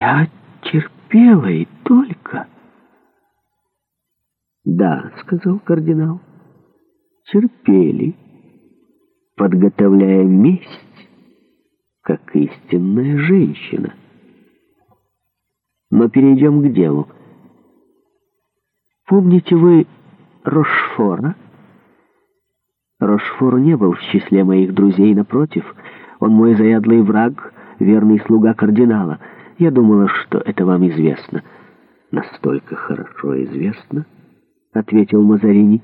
Я терпела и только. Да, сказал кардинал, терпели, подготовляя месть, как истинная женщина. Но перейдем к делу. Помните вы Рошфора? Рошфор не был в числе моих друзей, напротив. Он мой заядлый враг, верный слуга кардинала — я думала, что это вам известно. Настолько хорошо известно, ответил Мазарини,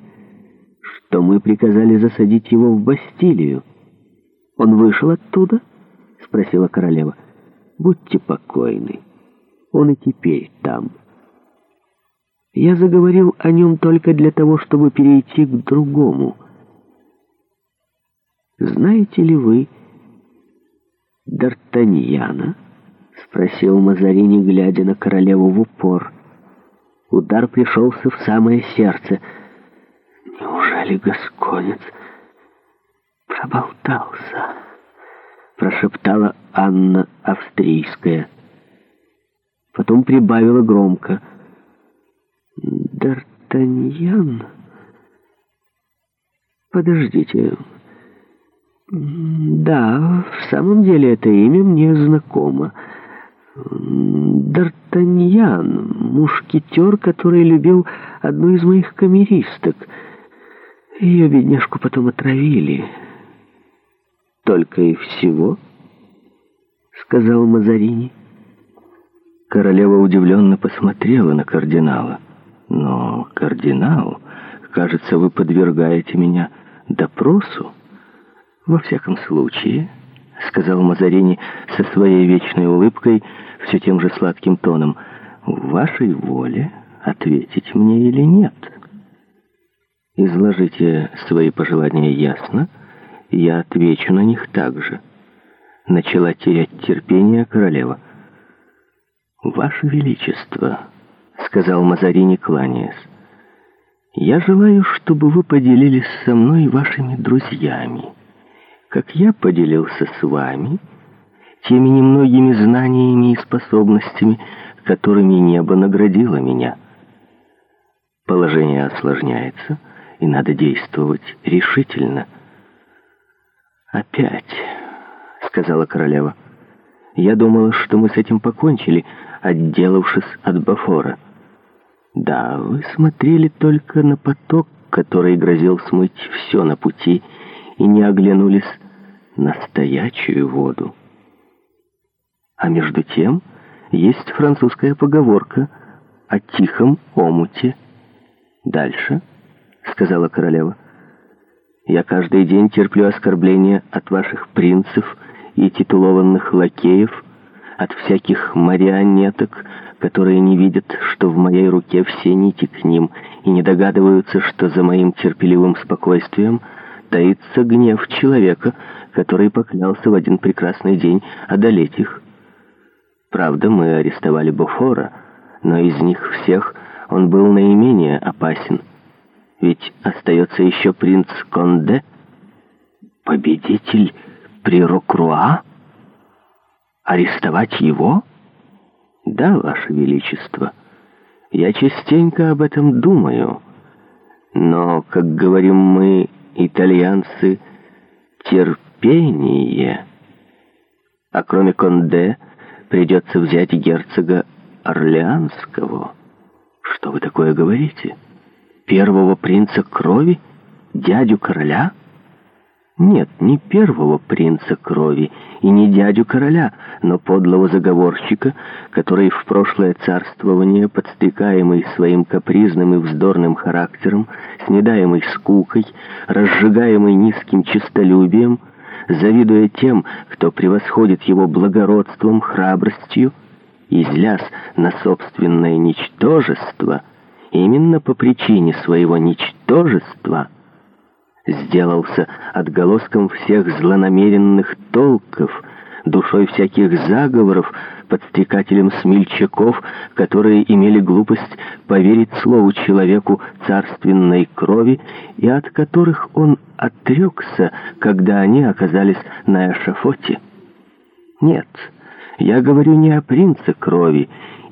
что мы приказали засадить его в Бастилию. Он вышел оттуда? Спросила королева. Будьте покойны. Он и теперь там. Я заговорил о нем только для того, чтобы перейти к другому. Знаете ли вы Д'Артаньяна? спросил Мазарини, глядя на королеву в упор. Удар пришелся в самое сердце. «Неужели Гасконец проболтался?» — прошептала Анна Австрийская. Потом прибавила громко. «Д'Артаньян...» «Подождите...» «Да, в самом деле это имя мне знакомо». Д'Артаньян, мушкетер, который любил одну из моих камеристок. Ее бедняжку потом отравили. «Только и всего?» — сказал Мазарини. Королева удивленно посмотрела на кардинала. «Но, кардинал, кажется, вы подвергаете меня допросу. Во всяком случае...» — сказал Мазарини со своей вечной улыбкой, все тем же сладким тоном. «В вашей воле ответить мне или нет? Изложите свои пожелания ясно, и я отвечу на них так же». Начала терять терпение королева. «Ваше Величество», — сказал Мазарини, кланяясь, — «я желаю, чтобы вы поделились со мной вашими друзьями» как я поделился с вами теми немногими знаниями и способностями, которыми небо наградило меня. Положение осложняется, и надо действовать решительно. «Опять», — сказала королева, — «я думала, что мы с этим покончили, отделавшись от Бафора». «Да, вы смотрели только на поток, который грозил смыть все на пути», и не оглянулись на стоячую воду. А между тем есть французская поговорка о тихом омуте. «Дальше», — сказала королева, — «я каждый день терплю оскорбления от ваших принцев и титулованных лакеев, от всяких марионеток, которые не видят, что в моей руке все нити к ним и не догадываются, что за моим терпеливым спокойствием — таится гнев человека, который поклялся в один прекрасный день одолеть их. Правда, мы арестовали Бофора, но из них всех он был наименее опасен. Ведь остается еще принц Конде, победитель при Рокруа? Арестовать его? Да, Ваше Величество, я частенько об этом думаю. Но, как говорим мы, итальянцы терпение. А кроме Конде придется взять герцога Орлеанского. Что вы такое говорите? Первого принца крови? Дядю короля? — нет, не первого принца крови и не дядю короля, но подлого заговорщика, который в прошлое царствование, подстрекаемый своим капризным и вздорным характером, снедаемый скукой, разжигаемый низким честолюбием, завидуя тем, кто превосходит его благородством, храбростью, и злясь на собственное ничтожество, именно по причине своего ничтожества – сделался отголоском всех злонамеренных толков, душой всяких заговоров, подстекателем смельчаков, которые имели глупость поверить слову человеку царственной крови, и от которых он отрекся, когда они оказались на эшафоте. Нет, я говорю не о принце крови,